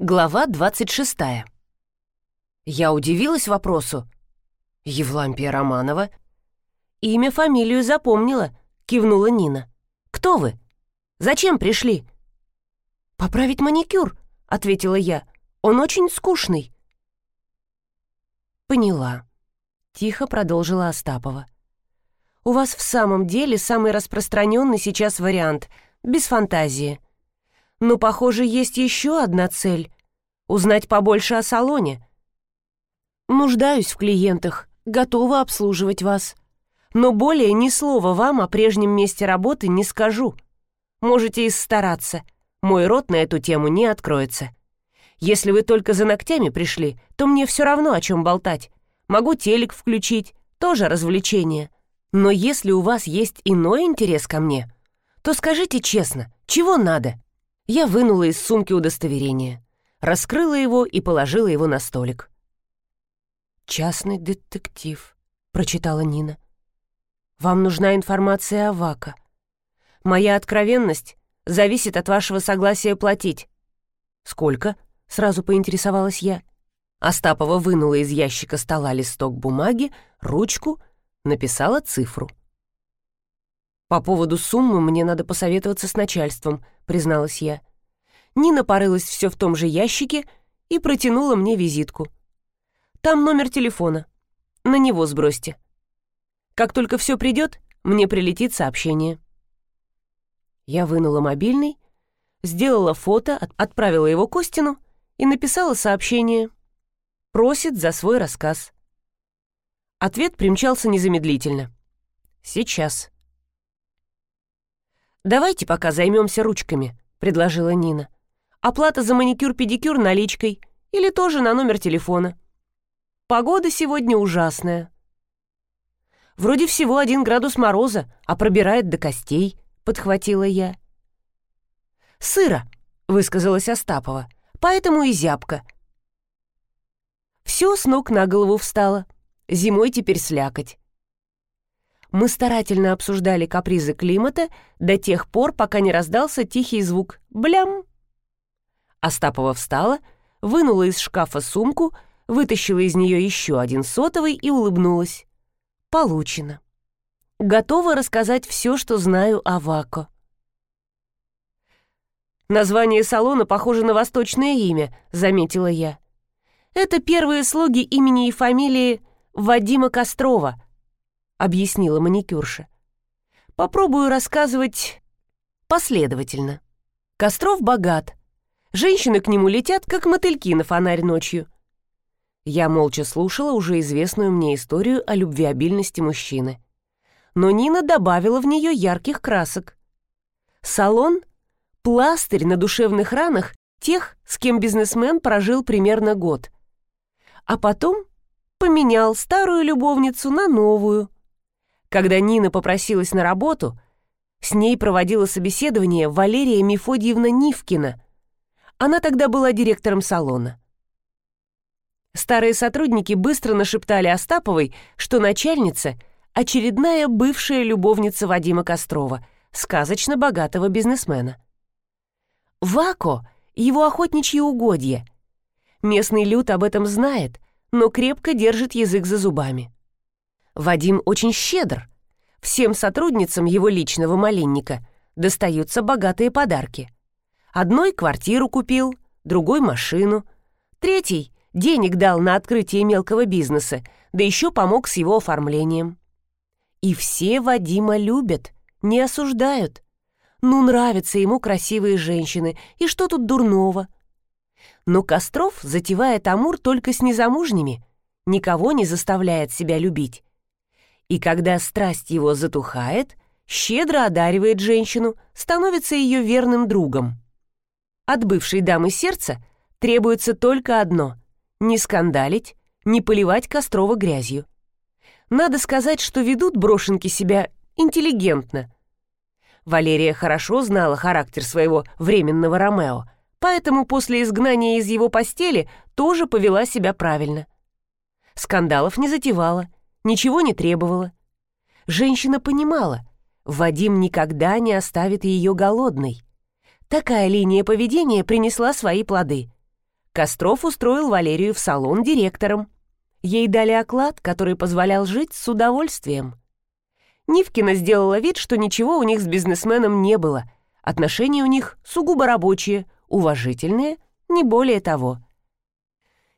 Глава 26. Я удивилась вопросу. «Евлампия Романова?» «Имя, фамилию запомнила», — кивнула Нина. «Кто вы? Зачем пришли?» «Поправить маникюр», — ответила я. «Он очень скучный». «Поняла», — тихо продолжила Остапова. «У вас в самом деле самый распространенный сейчас вариант, без фантазии». Но, похоже, есть еще одна цель — узнать побольше о салоне. Нуждаюсь в клиентах, готова обслуживать вас. Но более ни слова вам о прежнем месте работы не скажу. Можете и стараться. Мой рот на эту тему не откроется. Если вы только за ногтями пришли, то мне все равно о чем болтать. Могу телек включить, тоже развлечение. Но если у вас есть иной интерес ко мне, то скажите честно, чего надо?» Я вынула из сумки удостоверение, раскрыла его и положила его на столик. «Частный детектив», — прочитала Нина. «Вам нужна информация о Вака. Моя откровенность зависит от вашего согласия платить». «Сколько?» — сразу поинтересовалась я. Остапова вынула из ящика стола листок бумаги, ручку, написала цифру. «По поводу суммы мне надо посоветоваться с начальством», — призналась я. Нина порылась все в том же ящике и протянула мне визитку. «Там номер телефона. На него сбросьте. Как только все придет, мне прилетит сообщение». Я вынула мобильный, сделала фото, отправила его Костину и написала сообщение. Просит за свой рассказ. Ответ примчался незамедлительно. «Сейчас». «Давайте пока займемся ручками», — предложила Нина. «Оплата за маникюр-педикюр наличкой или тоже на номер телефона. Погода сегодня ужасная». «Вроде всего один градус мороза, а пробирает до костей», — подхватила я. «Сыро», — высказалась Остапова, — «поэтому и зябко». Все с ног на голову встало. Зимой теперь слякоть мы старательно обсуждали капризы климата до тех пор, пока не раздался тихий звук «блям». Остапова встала, вынула из шкафа сумку, вытащила из нее еще один сотовый и улыбнулась. «Получено. Готова рассказать все, что знаю о Вако». «Название салона похоже на восточное имя», — заметила я. «Это первые слуги имени и фамилии Вадима Кострова», объяснила маникюрша. Попробую рассказывать последовательно. Костров богат. Женщины к нему летят, как мотыльки на фонарь ночью. Я молча слушала уже известную мне историю о любвеобильности мужчины. Но Нина добавила в нее ярких красок. Салон — пластырь на душевных ранах тех, с кем бизнесмен прожил примерно год. А потом поменял старую любовницу на новую — когда Нина попросилась на работу, с ней проводила собеседование Валерия Мефодьевна Нивкина. Она тогда была директором салона. Старые сотрудники быстро нашептали Остаповой, что начальница — очередная бывшая любовница Вадима Кострова, сказочно богатого бизнесмена. Вако — его охотничье угодье. Местный люд об этом знает, но крепко держит язык за зубами. Вадим очень щедр. Всем сотрудницам его личного малинника достаются богатые подарки. Одной квартиру купил, другой машину, третий денег дал на открытие мелкого бизнеса, да еще помог с его оформлением. И все Вадима любят, не осуждают. Ну, нравятся ему красивые женщины, и что тут дурного? Но Костров затевает Амур только с незамужними, никого не заставляет себя любить и когда страсть его затухает, щедро одаривает женщину, становится ее верным другом. От бывшей дамы сердца требуется только одно — не скандалить, не поливать Кострова грязью. Надо сказать, что ведут брошенки себя интеллигентно. Валерия хорошо знала характер своего временного Ромео, поэтому после изгнания из его постели тоже повела себя правильно. Скандалов не затевала — ничего не требовала. Женщина понимала, Вадим никогда не оставит ее голодной. Такая линия поведения принесла свои плоды. Костров устроил Валерию в салон директором. Ей дали оклад, который позволял жить с удовольствием. Нивкина сделала вид, что ничего у них с бизнесменом не было. Отношения у них сугубо рабочие, уважительные, не более того.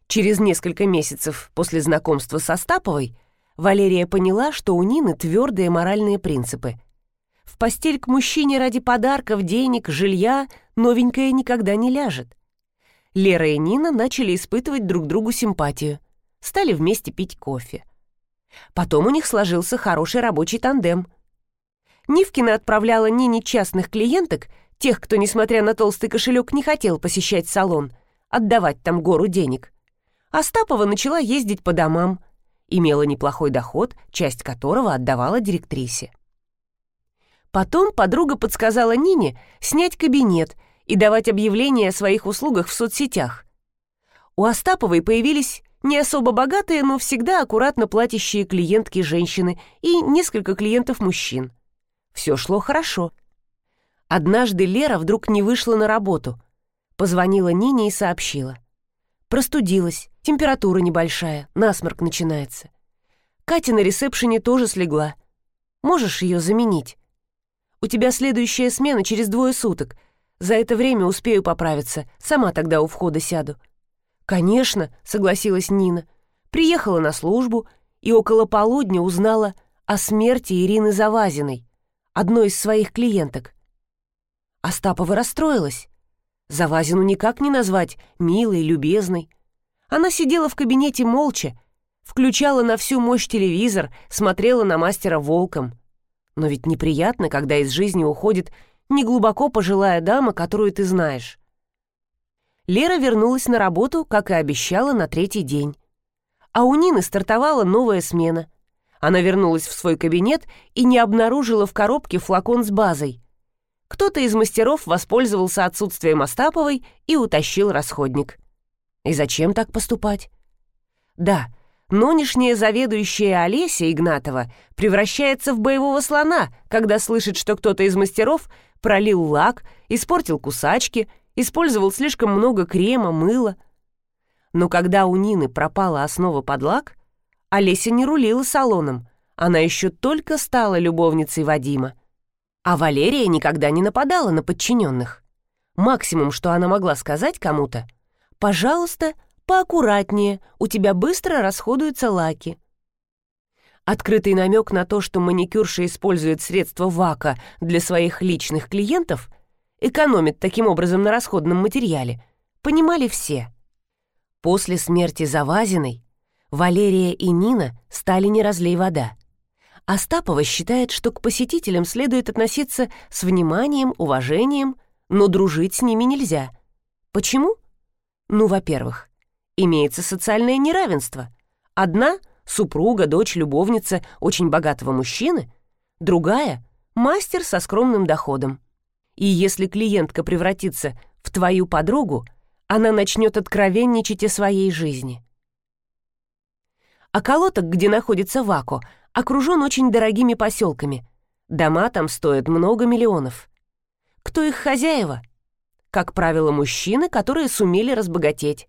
Через несколько месяцев после знакомства со Стаповой Валерия поняла, что у Нины твердые моральные принципы. В постель к мужчине ради подарков, денег, жилья новенькая никогда не ляжет. Лера и Нина начали испытывать друг другу симпатию. Стали вместе пить кофе. Потом у них сложился хороший рабочий тандем. Нивкина отправляла Нине частных клиенток, тех, кто, несмотря на толстый кошелек, не хотел посещать салон, отдавать там гору денег. Остапова начала ездить по домам, имела неплохой доход, часть которого отдавала директрисе. Потом подруга подсказала Нине снять кабинет и давать объявления о своих услугах в соцсетях. У Остаповой появились не особо богатые, но всегда аккуратно платящие клиентки женщины и несколько клиентов мужчин. Все шло хорошо. Однажды Лера вдруг не вышла на работу. Позвонила Нине и сообщила. Простудилась, температура небольшая, насморк начинается. Катя на ресепшене тоже слегла. Можешь ее заменить? У тебя следующая смена через двое суток. За это время успею поправиться. Сама тогда у входа сяду». «Конечно», — согласилась Нина. Приехала на службу и около полудня узнала о смерти Ирины Завазиной, одной из своих клиенток. Остапова расстроилась. Завазину никак не назвать милой, любезной. Она сидела в кабинете молча, включала на всю мощь телевизор, смотрела на мастера волком. Но ведь неприятно, когда из жизни уходит неглубоко пожилая дама, которую ты знаешь. Лера вернулась на работу, как и обещала, на третий день. А у Нины стартовала новая смена. Она вернулась в свой кабинет и не обнаружила в коробке флакон с базой. Кто-то из мастеров воспользовался отсутствием Остаповой и утащил расходник. И зачем так поступать? Да, Нынешняя заведующая Олеся Игнатова превращается в боевого слона, когда слышит, что кто-то из мастеров пролил лак, испортил кусачки, использовал слишком много крема, мыла. Но когда у Нины пропала основа под лак, Олеся не рулила салоном, она еще только стала любовницей Вадима. А Валерия никогда не нападала на подчиненных. Максимум, что она могла сказать кому-то, «Пожалуйста, поаккуратнее, у тебя быстро расходуются лаки». Открытый намек на то, что маникюрша использует средства ВАКа для своих личных клиентов, экономит таким образом на расходном материале, понимали все. После смерти Завазиной Валерия и Нина стали не разлей вода. Остапова считает, что к посетителям следует относиться с вниманием, уважением, но дружить с ними нельзя. Почему? Ну, во-первых, имеется социальное неравенство. Одна — супруга, дочь, любовница очень богатого мужчины, другая — мастер со скромным доходом. И если клиентка превратится в твою подругу, она начнет откровенничать о своей жизни. А колоток, где находится Вако, окружен очень дорогими поселками. Дома там стоят много миллионов. Кто их хозяева? Как правило, мужчины, которые сумели разбогатеть.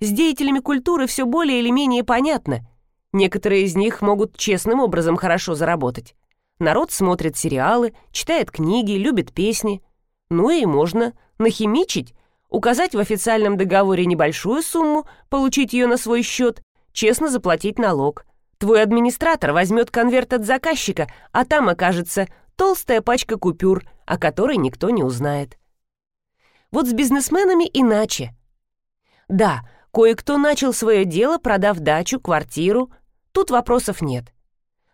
С деятелями культуры все более или менее понятно. Некоторые из них могут честным образом хорошо заработать. Народ смотрит сериалы, читает книги, любит песни. Ну и можно нахимичить, указать в официальном договоре небольшую сумму, получить ее на свой счет, честно заплатить налог. Твой администратор возьмет конверт от заказчика, а там окажется толстая пачка купюр, о которой никто не узнает. Вот с бизнесменами иначе. Да, Кое-кто начал свое дело, продав дачу, квартиру. Тут вопросов нет.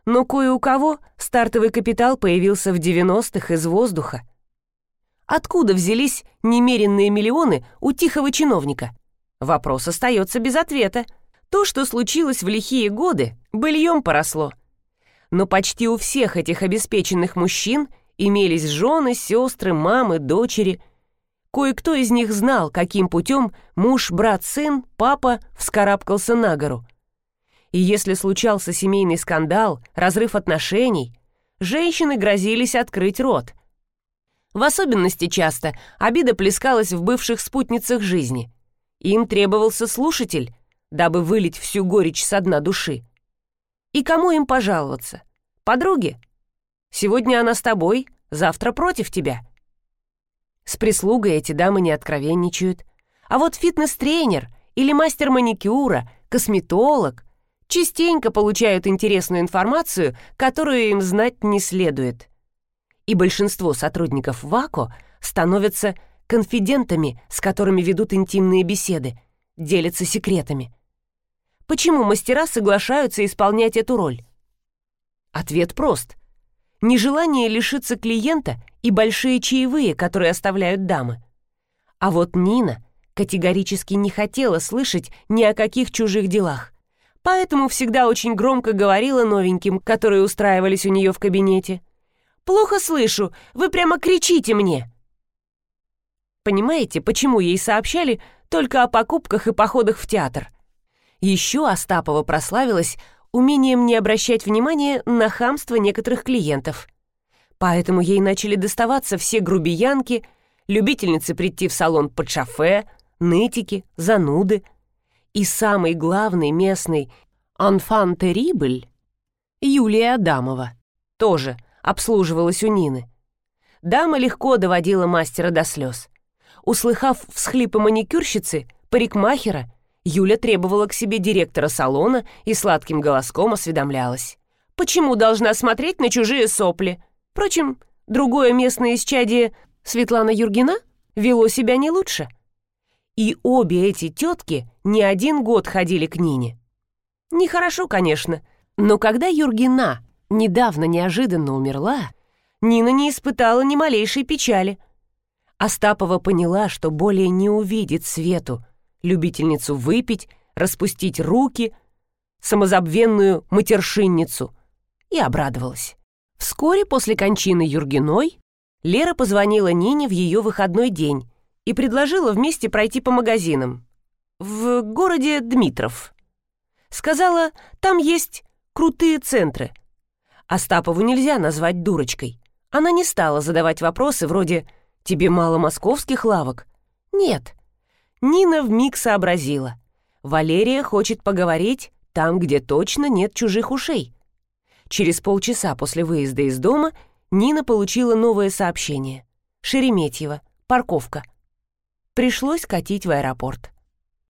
Но кое у кого стартовый капитал появился в 90-х из воздуха. Откуда взялись немеренные миллионы у тихого чиновника? Вопрос остается без ответа. То, что случилось в лихие годы, быльем поросло. Но почти у всех этих обеспеченных мужчин имелись жены, сестры, мамы, дочери – Кое-кто из них знал, каким путем муж, брат, сын, папа вскарабкался на гору. И если случался семейный скандал, разрыв отношений, женщины грозились открыть рот. В особенности часто обида плескалась в бывших спутницах жизни. Им требовался слушатель, дабы вылить всю горечь со дна души. И кому им пожаловаться? Подруге? Сегодня она с тобой, завтра против тебя. С прислугой эти дамы не откровенничают. А вот фитнес-тренер или мастер маникюра, косметолог частенько получают интересную информацию, которую им знать не следует. И большинство сотрудников ВАКО становятся конфидентами, с которыми ведут интимные беседы, делятся секретами. Почему мастера соглашаются исполнять эту роль? Ответ прост. Нежелание лишиться клиента и большие чаевые, которые оставляют дамы. А вот Нина категорически не хотела слышать ни о каких чужих делах. Поэтому всегда очень громко говорила новеньким, которые устраивались у нее в кабинете. «Плохо слышу, вы прямо кричите мне!» Понимаете, почему ей сообщали только о покупках и походах в театр? Еще Остапова прославилась умением не обращать внимания на хамство некоторых клиентов. Поэтому ей начали доставаться все грубиянки, любительницы прийти в салон под шофе, нытики, зануды. И самый главный местный «анфан терибль» Юлия Адамова тоже обслуживалась у Нины. Дама легко доводила мастера до слез. Услыхав всхлипы маникюрщицы, парикмахера, Юля требовала к себе директора салона и сладким голоском осведомлялась. «Почему должна смотреть на чужие сопли? Впрочем, другое местное исчадие, Светлана Юргина, вело себя не лучше». И обе эти тетки не один год ходили к Нине. Нехорошо, конечно, но когда Юргина недавно неожиданно умерла, Нина не испытала ни малейшей печали. Остапова поняла, что более не увидит Свету, любительницу выпить, распустить руки, самозабвенную матершинницу, и обрадовалась. Вскоре после кончины Юргиной Лера позвонила Нине в ее выходной день и предложила вместе пройти по магазинам. В городе Дмитров. Сказала, там есть крутые центры. Остапову нельзя назвать дурочкой. Она не стала задавать вопросы вроде «Тебе мало московских лавок?» Нет, Нина вмиг сообразила. Валерия хочет поговорить там, где точно нет чужих ушей. Через полчаса после выезда из дома Нина получила новое сообщение. Шереметьево, парковка. Пришлось катить в аэропорт.